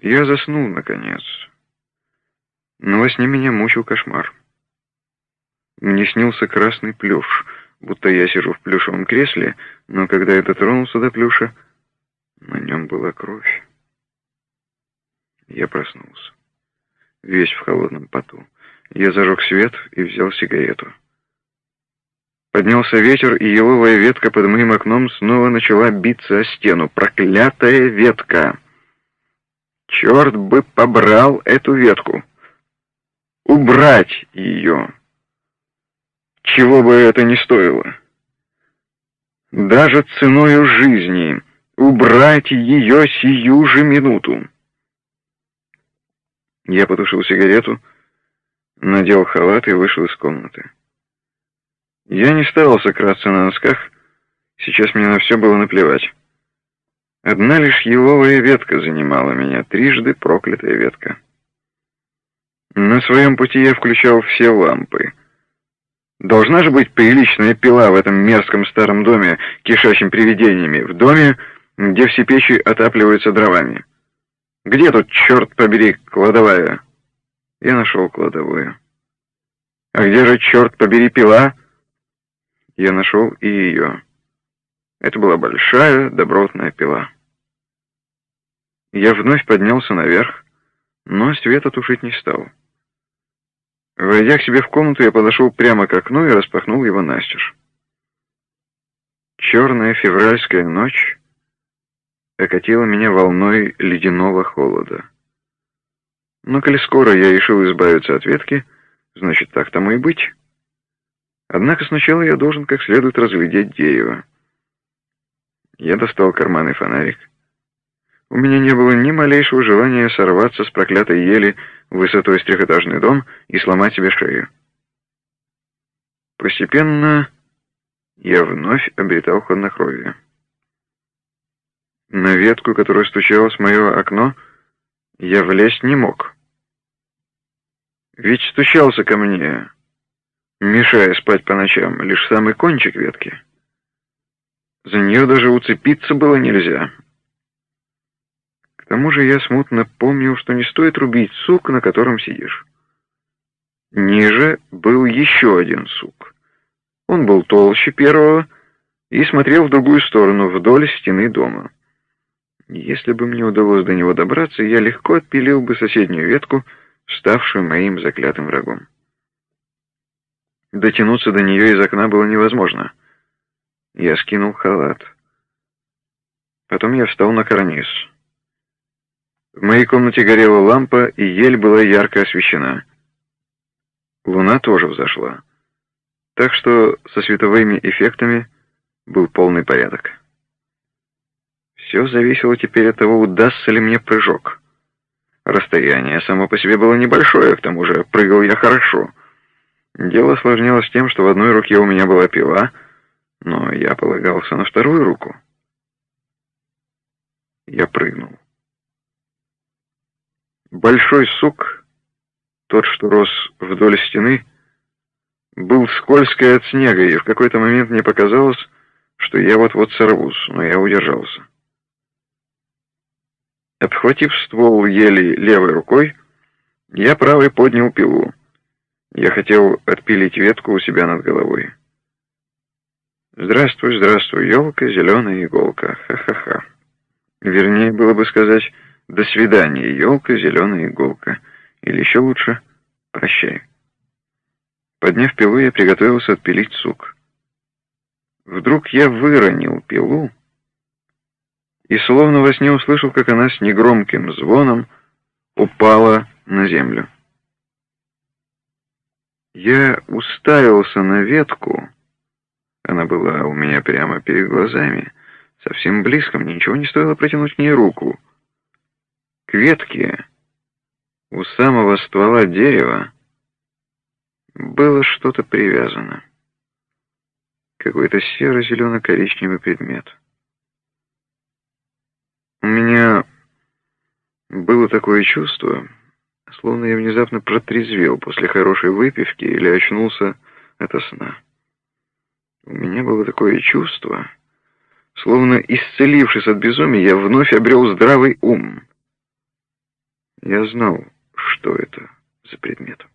Я заснул, наконец. Но во сне меня мучил кошмар. Мне снился красный плюш, будто я сижу в плюшевом кресле, но когда я дотронулся до плюша, на нем была кровь. Я проснулся. Весь в холодном поту. Я зажег свет и взял сигарету. Поднялся ветер, и еловая ветка под моим окном снова начала биться о стену. Проклятая ветка! Черт бы побрал эту ветку! Убрать ее! Чего бы это ни стоило! Даже ценою жизни убрать ее сию же минуту! Я потушил сигарету, надел халат и вышел из комнаты. Я не старался краться на носках, сейчас мне на все было наплевать. Одна лишь еловая ветка занимала меня, трижды проклятая ветка. На своем пути я включал все лампы. Должна же быть приличная пила в этом мерзком старом доме, кишащим привидениями, в доме, где все печи отапливаются дровами. Где тут, черт побери, кладовая? Я нашел кладовую. А где же, черт побери, пила? Я нашел и ее. Это была большая добротная пила. Я вновь поднялся наверх, но света тушить не стал. Войдя к себе в комнату, я подошел прямо к окну и распахнул его настежь. Черная февральская ночь окатила меня волной ледяного холода. Но коли скоро я решил избавиться от ветки, значит, так тому и быть. Однако сначала я должен как следует разглядеть дерево. Я достал карманный фонарик. У меня не было ни малейшего желания сорваться с проклятой ели высотой с трехэтажный дом и сломать себе шею. Постепенно я вновь обретал хладнокровие. На ветку, которая стучалась в мое окно, я влезть не мог. Ведь стучался ко мне, мешая спать по ночам, лишь самый кончик ветки. За нее даже уцепиться было нельзя. К тому же я смутно помнил, что не стоит рубить сук, на котором сидишь. Ниже был еще один сук. Он был толще первого и смотрел в другую сторону, вдоль стены дома. Если бы мне удалось до него добраться, я легко отпилил бы соседнюю ветку, ставшую моим заклятым врагом. Дотянуться до нее из окна было невозможно. Я скинул халат. Потом я встал на карниз. В моей комнате горела лампа, и ель была ярко освещена. Луна тоже взошла. Так что со световыми эффектами был полный порядок. Все зависело теперь от того, удастся ли мне прыжок. Расстояние само по себе было небольшое, к тому же прыгал я хорошо. Дело осложнялось тем, что в одной руке у меня была пила, но я полагался на вторую руку. Я прыгнул. Большой сук, тот, что рос вдоль стены, был скользкий от снега, и в какой-то момент мне показалось, что я вот-вот сорвусь, но я удержался. Обхватив ствол ели левой рукой, я правой поднял пилу. Я хотел отпилить ветку у себя над головой. Здравствуй, здравствуй, елка, зеленая иголка. Ха-ха-ха. Вернее, было бы сказать «до свидания, елка, зеленая иголка». Или еще лучше «прощай». Подняв пилу, я приготовился отпилить сук. Вдруг я выронил пилу, и словно во сне услышал, как она с негромким звоном упала на землю. Я уставился на ветку. Она была у меня прямо перед глазами, совсем близко, мне ничего не стоило протянуть к ней руку. К ветке у самого ствола дерева было что-то привязано. Какой-то серо-зелено-коричневый предмет. У меня было такое чувство, словно я внезапно протрезвел после хорошей выпивки или очнулся от сна. У меня было такое чувство, словно исцелившись от безумия, я вновь обрел здравый ум. Я знал, что это за предмет.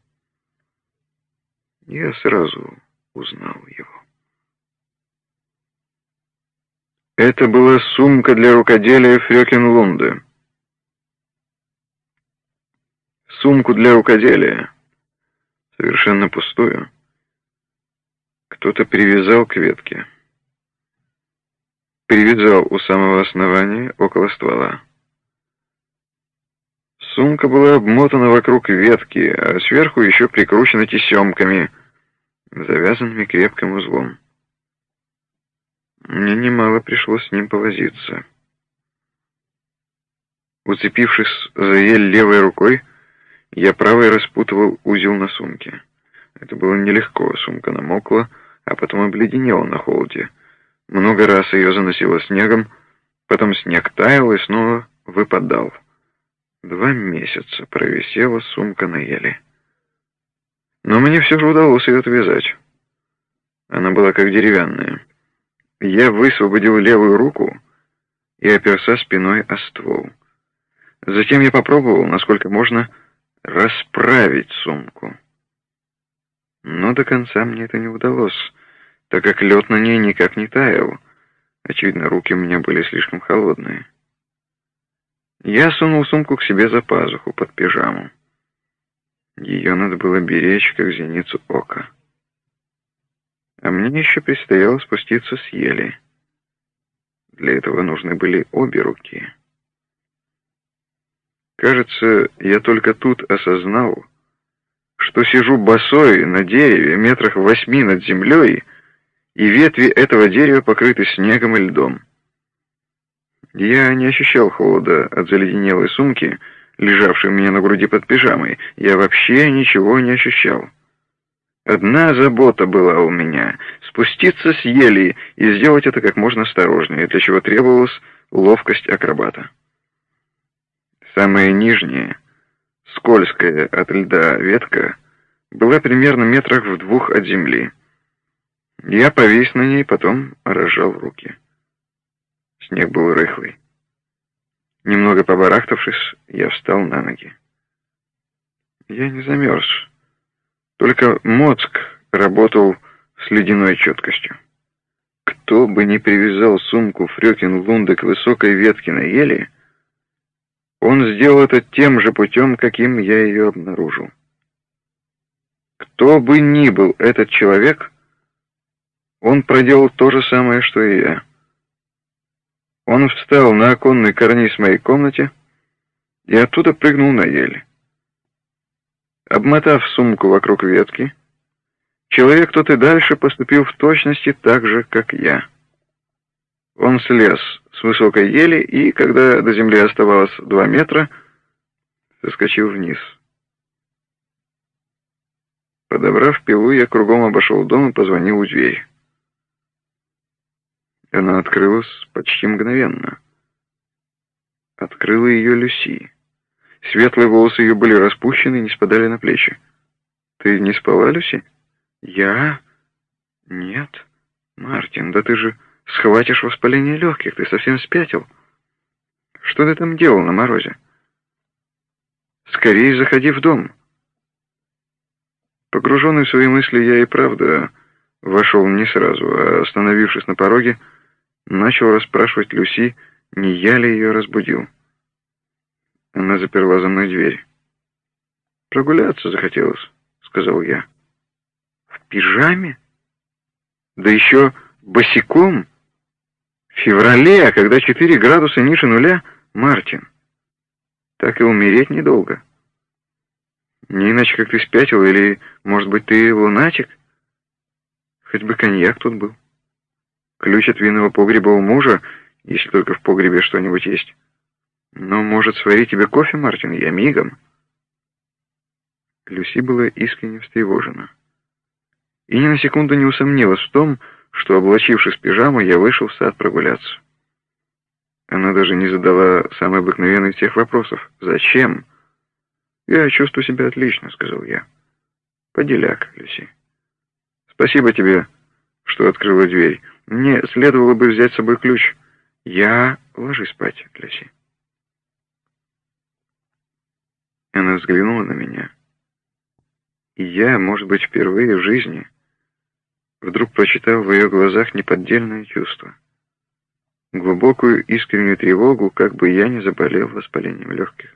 Я сразу узнал его. Это была сумка для рукоделия Фрёкинлунде. Сумку для рукоделия, совершенно пустую, кто-то привязал к ветке. Привязал у самого основания, около ствола. Сумка была обмотана вокруг ветки, а сверху еще прикручена тесемками, завязанными крепким узлом. Мне немало пришлось с ним повозиться. Уцепившись за ель левой рукой, я правой распутывал узел на сумке. Это было нелегко, сумка намокла, а потом обледенела на холоде. Много раз ее заносило снегом, потом снег таял и снова выпадал. Два месяца провисела сумка на еле. Но мне все же удалось ее отвязать. Она была как деревянная. Я высвободил левую руку и оперся спиной о ствол. Затем я попробовал, насколько можно, расправить сумку. Но до конца мне это не удалось, так как лед на ней никак не таял. Очевидно, руки у меня были слишком холодные. Я сунул сумку к себе за пазуху под пижаму. Ее надо было беречь, как зеницу ока. А мне еще предстояло спуститься с ели. Для этого нужны были обе руки. Кажется, я только тут осознал, что сижу босой на дереве метрах восьми над землей, и ветви этого дерева покрыты снегом и льдом. Я не ощущал холода от заледенелой сумки, лежавшей у меня на груди под пижамой. Я вообще ничего не ощущал. Одна забота была у меня — спуститься с ели и сделать это как можно осторожнее, для чего требовалась ловкость акробата. Самая нижняя, скользкая от льда ветка, была примерно метрах в двух от земли. Я повис на ней, потом разжал руки. Снег был рыхлый. Немного побарахтавшись, я встал на ноги. Я не замерз. Только мозг работал с ледяной четкостью. Кто бы ни привязал сумку Фрёкин Лунда к высокой ветке на еле, он сделал это тем же путем, каким я ее обнаружил. Кто бы ни был этот человек, он проделал то же самое, что и я. Он встал на оконный карниз моей комнате и оттуда прыгнул на ель. Обмотав сумку вокруг ветки, человек тот и дальше поступил в точности так же, как я. Он слез с высокой ели и, когда до земли оставалось два метра, соскочил вниз. Подобрав пилу, я кругом обошел дом и позвонил в дверь. Она открылась почти мгновенно. Открыла ее Люси. Светлые волосы ее были распущены и не спадали на плечи. «Ты не спала, Люси?» «Я? Нет. Мартин, да ты же схватишь воспаление легких, ты совсем спятил. Что ты там делал на морозе?» «Скорее заходи в дом». Погруженный в свои мысли, я и правда вошел не сразу, а остановившись на пороге, Начал расспрашивать Люси, не я ли ее разбудил. Она заперла за мной дверь. «Прогуляться захотелось», — сказал я. «В пижаме? Да еще босиком? В феврале, а когда четыре градуса ниже нуля, Мартин. Так и умереть недолго. Не иначе, как ты спятил, или, может быть, ты лунатик? Хоть бы коньяк тут был». Ключ от винного погреба у мужа, если только в погребе что-нибудь есть. Но, может, сварить тебе кофе, Мартин? Я мигом. Люси была искренне встревожена. И ни на секунду не усомнилась в том, что, облачившись в я вышел в сад прогуляться. Она даже не задала самый обыкновенный из тех вопросов. «Зачем?» «Я чувствую себя отлично», — сказал я. «Поделяк, Люси. Спасибо тебе, что открыла дверь. Мне следовало бы взять с собой ключ. Я ложусь спать, Люси. Она взглянула на меня. И я, может быть, впервые в жизни, вдруг прочитал в ее глазах неподдельное чувство. Глубокую искреннюю тревогу, как бы я не заболел воспалением легких.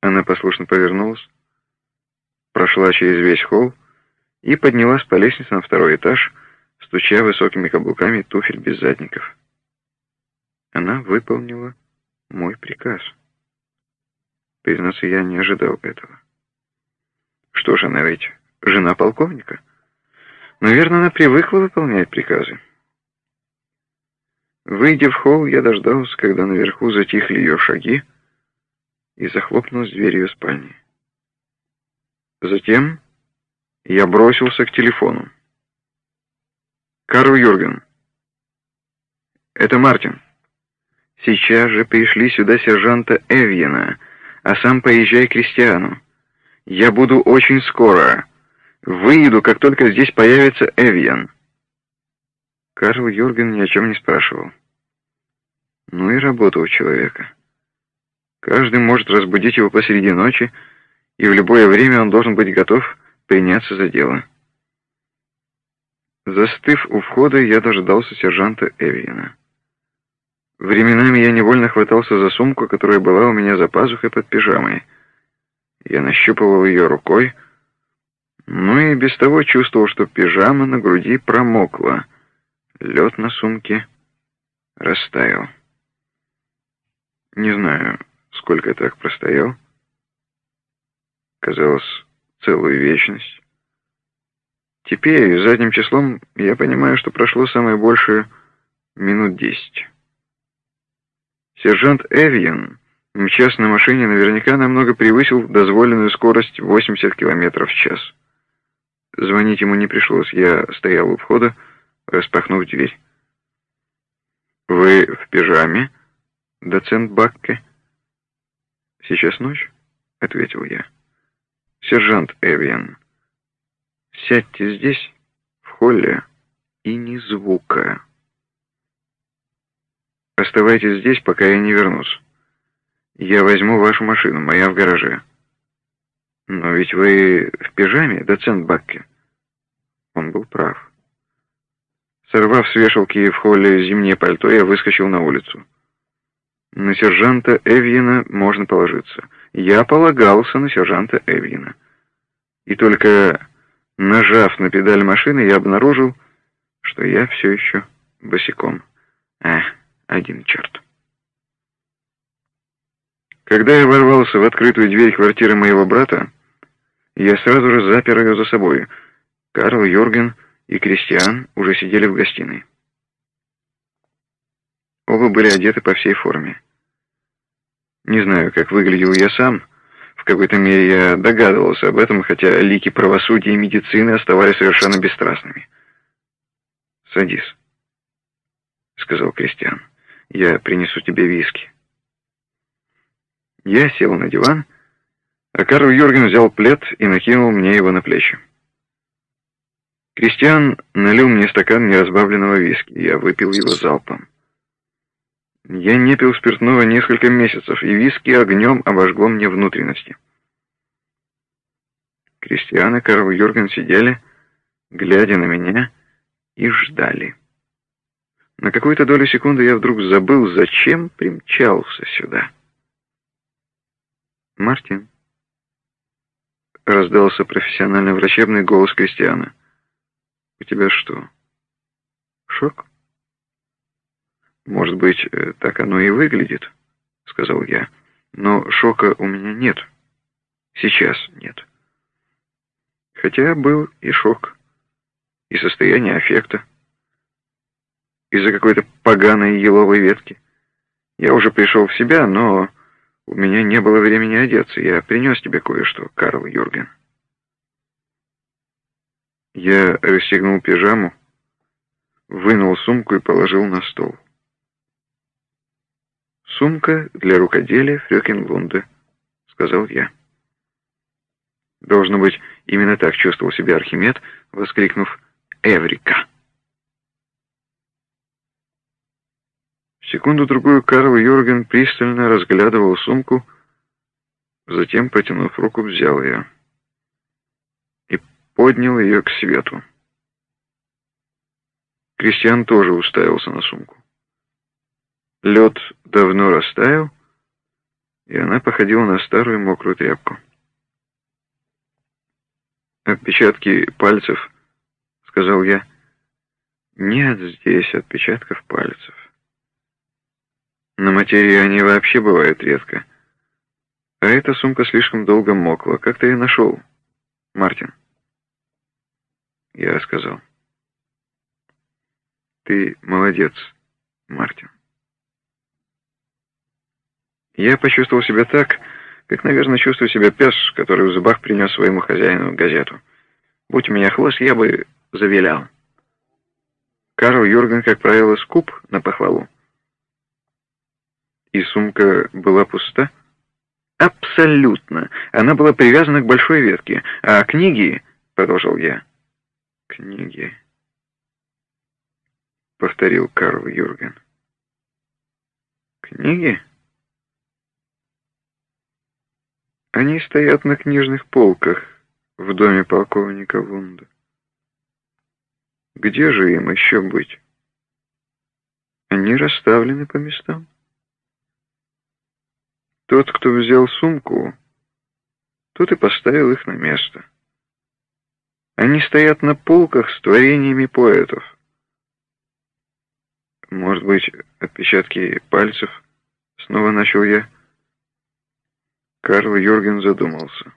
Она послушно повернулась, прошла через весь холл и поднялась по лестнице на второй этаж, стуча высокими каблуками туфель без задников. Она выполнила мой приказ. Признаться, я не ожидал этого. Что ж, она ведь жена полковника. Наверное, она привыкла выполнять приказы. Выйдя в холл, я дождался, когда наверху затихли ее шаги, и захлопнулась дверь ее спальни. Затем я бросился к телефону. «Карл Юрген, это Мартин. Сейчас же пришли сюда сержанта Эвьена, а сам поезжай к Кристиану. Я буду очень скоро. Выеду, как только здесь появится Эвьен». Карл Юрген ни о чем не спрашивал. Ну и работа у человека. Каждый может разбудить его посреди ночи, и в любое время он должен быть готов приняться за дело. Застыв у входа, я дождался сержанта Эвиена. Временами я невольно хватался за сумку, которая была у меня за пазухой под пижамой. Я нащупывал ее рукой, но и без того чувствовал, что пижама на груди промокла. Лед на сумке растаял. Не знаю, сколько так простоял. Казалось, целую вечность. Теперь, задним числом, я понимаю, что прошло самое большее минут десять. Сержант Эвьен, мчась на машине, наверняка намного превысил дозволенную скорость 80 км в час. Звонить ему не пришлось, я стоял у входа, распахнув дверь. «Вы в пижаме, доцент Бакке?» «Сейчас ночь?» — ответил я. «Сержант Эвиан, сядьте здесь, в холле, и ни звука. Оставайтесь здесь, пока я не вернусь. Я возьму вашу машину, моя в гараже». «Но ведь вы в пижаме, доцент Бакке?» Он был прав. Сорвав с вешалки в холле зимнее пальто, я выскочил на улицу. На сержанта Эвьена можно положиться. Я полагался на сержанта Эвьена. И только нажав на педаль машины, я обнаружил, что я все еще босиком. А, один черт. Когда я ворвался в открытую дверь квартиры моего брата, я сразу же запер ее за собой. Карл, Юрген и Кристиан уже сидели в гостиной. Оба были одеты по всей форме. Не знаю, как выглядел я сам. В какой-то мере я догадывался об этом, хотя лики правосудия и медицины оставались совершенно бесстрастными. «Садись», — сказал Кристиан. «Я принесу тебе виски». Я сел на диван, а Карл Юрген взял плед и накинул мне его на плечи. Кристиан налил мне стакан неразбавленного виски, я выпил его залпом. Я не пил спиртного несколько месяцев, и виски огнем обожгло мне внутренности. Кристиан и Карл Юрген сидели, глядя на меня, и ждали. На какую-то долю секунды я вдруг забыл, зачем примчался сюда. «Мартин», — раздался профессиональный врачебный голос Кристиана, — «у тебя что, шок?» «Может быть, э, так оно и выглядит», — сказал я. «Но шока у меня нет. Сейчас нет. Хотя был и шок, и состояние аффекта. Из-за какой-то поганой еловой ветки. Я уже пришел в себя, но у меня не было времени одеться. Я принес тебе кое-что, Карл Юрген». Я расстегнул пижаму, вынул сумку и положил на стол. «Сумка для рукоделия Фрёкинлунда», — сказал я. Должно быть, именно так чувствовал себя Архимед, воскликнув «Эврика!». Секунду-другую Карл Юрген пристально разглядывал сумку, Затем, протянув руку, взял ее поднял ее к свету. Кристиан тоже уставился на сумку. Лед давно растаял, и она походила на старую мокрую тряпку. «Отпечатки пальцев», — сказал я. «Нет здесь отпечатков пальцев. На материи они вообще бывают редко. А эта сумка слишком долго мокла. Как ты ее нашел, Мартин?» Я рассказал. «Ты молодец, Мартин». Я почувствовал себя так, как, наверное, чувствует себя пес, который в зубах принес своему хозяину газету. Будь у меня хвост, я бы завилял. Карл Юрген, как правило, скуп на похвалу. И сумка была пуста? Абсолютно. Она была привязана к большой ветке. А книги, продолжил я. Книги, повторил Карл Юрген. Книги? Они стоят на книжных полках в доме полковника Вунда. Где же им еще быть? Они расставлены по местам. Тот, кто взял сумку, тот и поставил их на место. Они стоят на полках с творениями поэтов. Может быть, отпечатки пальцев? Снова начал я. Карл Юрген задумался.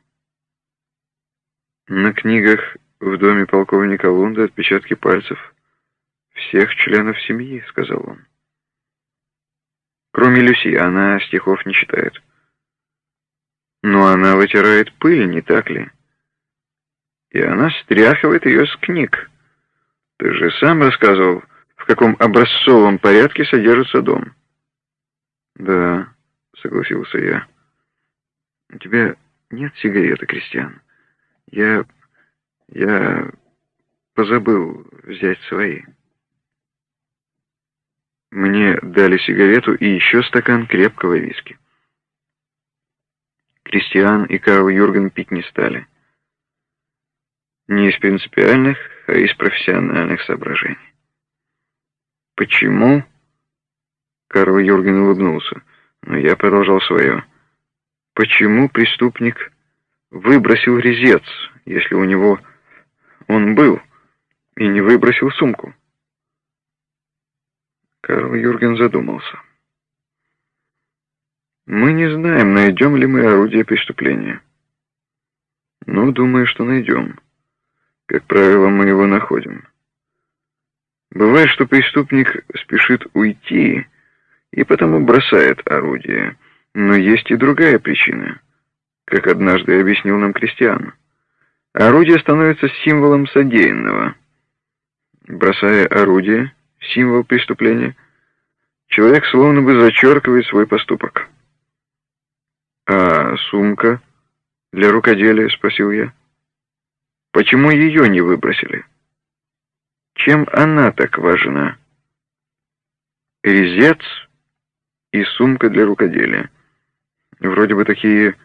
На книгах в доме полковника Лунда отпечатки пальцев всех членов семьи, сказал он. Кроме Люси, она стихов не читает. Но она вытирает пыль, не так ли? И она стряхивает ее с книг. Ты же сам рассказывал, в каком образцовом порядке содержится дом. Да, согласился я. У тебя нет сигареты, Кристиан? Я... я позабыл взять свои. Мне дали сигарету и еще стакан крепкого виски. Кристиан и Карл Юрген пить не стали. Не из принципиальных, а из профессиональных соображений. Почему? Карл Юрген улыбнулся, но я продолжал свое. Почему преступник выбросил резец, если у него он был, и не выбросил сумку? Карл Юрген задумался. Мы не знаем, найдем ли мы орудие преступления. Ну, думаю, что найдем. Как правило, мы его находим. Бывает, что преступник спешит уйти и потому бросает орудие. Но есть и другая причина, как однажды объяснил нам Кристиан. Орудие становится символом содеянного. Бросая орудие, символ преступления, человек словно бы зачеркивает свой поступок. «А сумка для рукоделия?» — спросил я. «Почему ее не выбросили? Чем она так важна?» «Резец и сумка для рукоделия». Вроде бы такие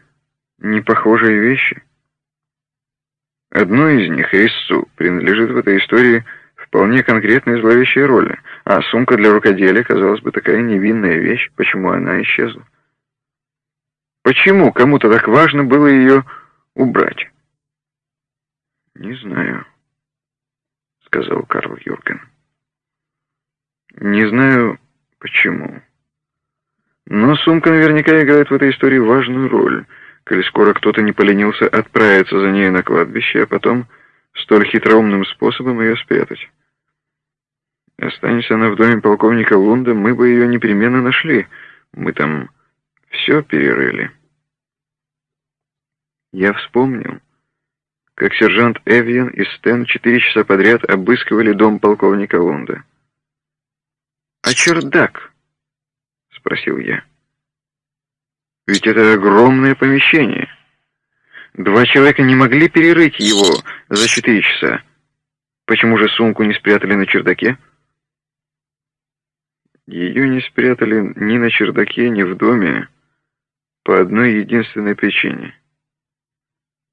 непохожие вещи. Одной из них, резцу, принадлежит в этой истории вполне конкретной зловещей роли, а сумка для рукоделия, казалось бы, такая невинная вещь, почему она исчезла? Почему кому-то так важно было ее убрать? «Не знаю», — сказал Карл Юрген. «Не знаю, почему». Но сумка наверняка играет в этой истории важную роль, коли скоро кто-то не поленился отправиться за ней на кладбище, а потом столь хитроумным способом ее спрятать. Останься она в доме полковника Лунда, мы бы ее непременно нашли. Мы там все перерыли. Я вспомнил, как сержант Эвиан и Стэн четыре часа подряд обыскивали дом полковника Лунда. «А чердак?» спросил я. Ведь это огромное помещение. Два человека не могли перерыть его за четыре часа. Почему же сумку не спрятали на чердаке? Ее не спрятали ни на чердаке, ни в доме, по одной единственной причине.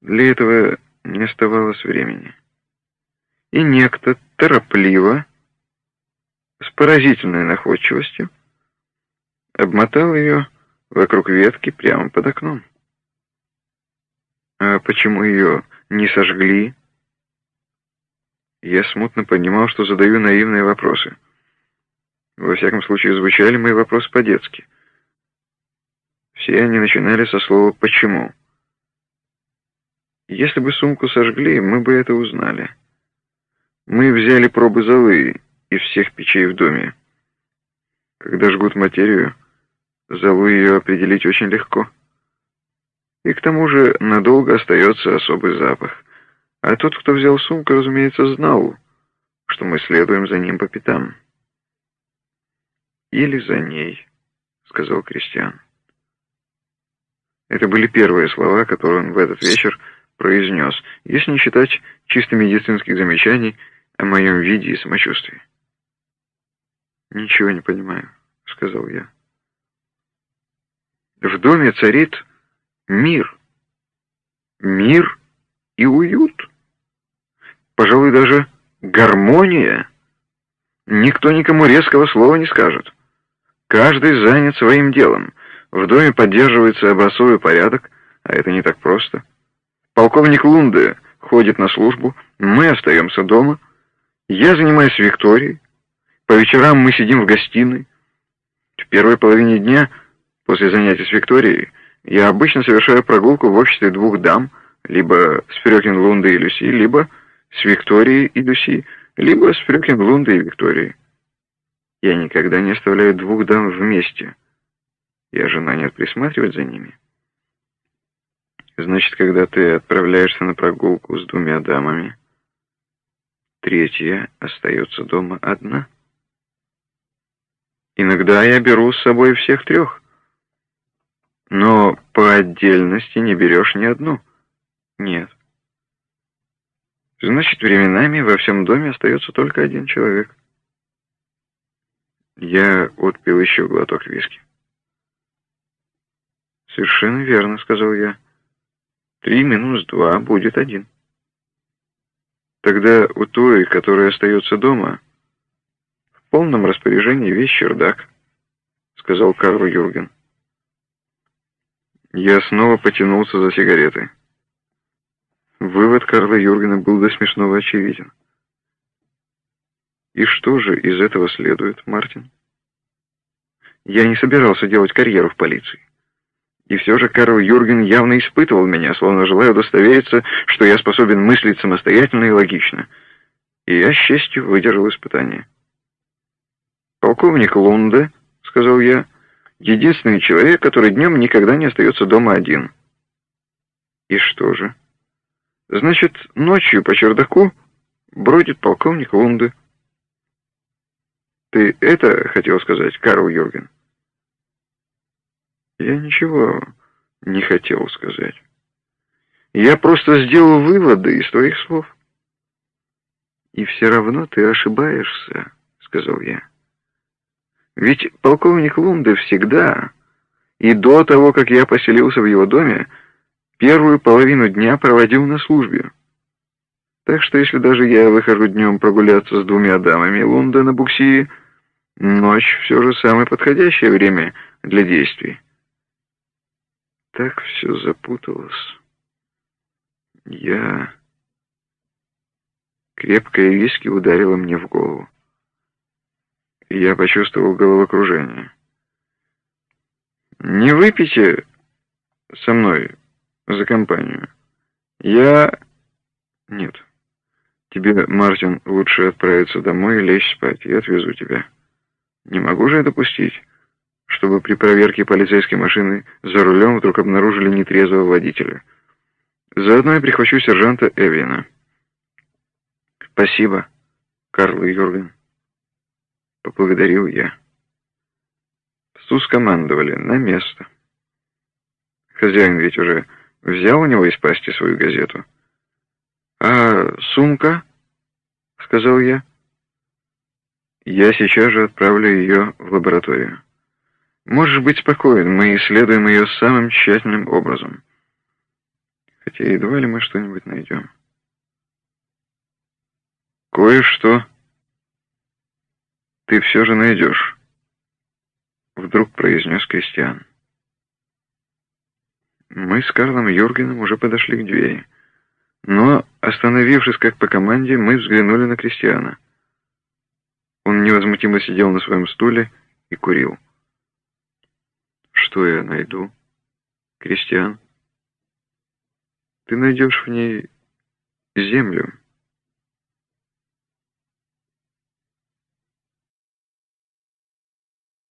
Для этого не оставалось времени. И некто торопливо, с поразительной находчивостью, обмотал ее вокруг ветки прямо под окном. А почему ее не сожгли? Я смутно понимал, что задаю наивные вопросы. Во всяком случае, звучали мои вопросы по-детски. Все они начинали со слова «почему». Если бы сумку сожгли, мы бы это узнали. Мы взяли пробы золы из всех печей в доме. Когда жгут материю, золу ее определить очень легко. И к тому же надолго остается особый запах. А тот, кто взял сумку, разумеется, знал, что мы следуем за ним по пятам. «Или за ней», — сказал Кристиан. Это были первые слова, которые он в этот вечер произнес, если не считать чисто медицинских замечаний о моем виде и самочувствии. «Ничего не понимаю», — сказал я. «В доме царит мир. Мир и уют. Пожалуй, даже гармония. Никто никому резкого слова не скажет. Каждый занят своим делом. В доме поддерживается образцовый порядок, а это не так просто. Полковник Лунде ходит на службу, мы остаемся дома. Я занимаюсь Викторией. По вечерам мы сидим в гостиной. В первой половине дня, после занятий с Викторией, я обычно совершаю прогулку в обществе двух дам, либо с Фрёкин Лунде и Люси, либо с Викторией и Люси, либо с Фрёкин Лунде и Викторией. Я никогда не оставляю двух дам вместе. Я жена нет присматривать за ними. Значит, когда ты отправляешься на прогулку с двумя дамами, третья остается дома одна. Иногда я беру с собой всех трех. Но по отдельности не берешь ни одну. Нет. Значит, временами во всем доме остается только один человек. Я отпил еще глоток виски. «Совершенно верно», — сказал я. «Три минус два будет один». Тогда у той, которая остается дома, в полном распоряжении весь чердак, — сказал Карл Юрген. Я снова потянулся за сигаретой. Вывод Карла Юргена был до смешного очевиден. И что же из этого следует, Мартин? Я не собирался делать карьеру в полиции. И все же Карл Юрген явно испытывал меня, словно желая удостовериться, что я способен мыслить самостоятельно и логично. И я с честью выдержал испытание. «Полковник Лунде», — сказал я, — «единственный человек, который днем никогда не остается дома один». «И что же?» «Значит, ночью по чердаку бродит полковник Лунде». «Ты это хотел сказать, Карл Юрген?» Я ничего не хотел сказать. Я просто сделал выводы из твоих слов. И все равно ты ошибаешься, сказал я. Ведь полковник Лунде всегда, и до того, как я поселился в его доме, первую половину дня проводил на службе. Так что если даже я выхожу днем прогуляться с двумя дамами Лунда на буксире, ночь все же самое подходящее время для действий так все запуталось. Я... Крепкая виски ударила мне в голову. Я почувствовал головокружение. «Не выпейте со мной за компанию. Я... Нет. Тебе, Мартин, лучше отправиться домой и лечь спать. Я отвезу тебя. Не могу же я допустить, чтобы при проверке полицейской машины за рулем вдруг обнаружили нетрезвого водителя. Заодно я прихвачу сержанта Эвина. «Спасибо, Карл Юрген», — поблагодарил я. Псу скомандовали на место. Хозяин ведь уже взял у него из пасти свою газету. «А сумка?» — сказал я. «Я сейчас же отправлю ее в лабораторию». Можешь быть спокоен, мы исследуем ее самым тщательным образом. Хотя едва ли мы что-нибудь найдем. Кое-что ты все же найдешь, вдруг произнес Кристиан. Мы с Карлом Юргеном уже подошли к двери. Но, остановившись как по команде, мы взглянули на Кристиана. Он невозмутимо сидел на своем стуле и курил. Что я найду? Кристиан? Ты найдешь в ней землю.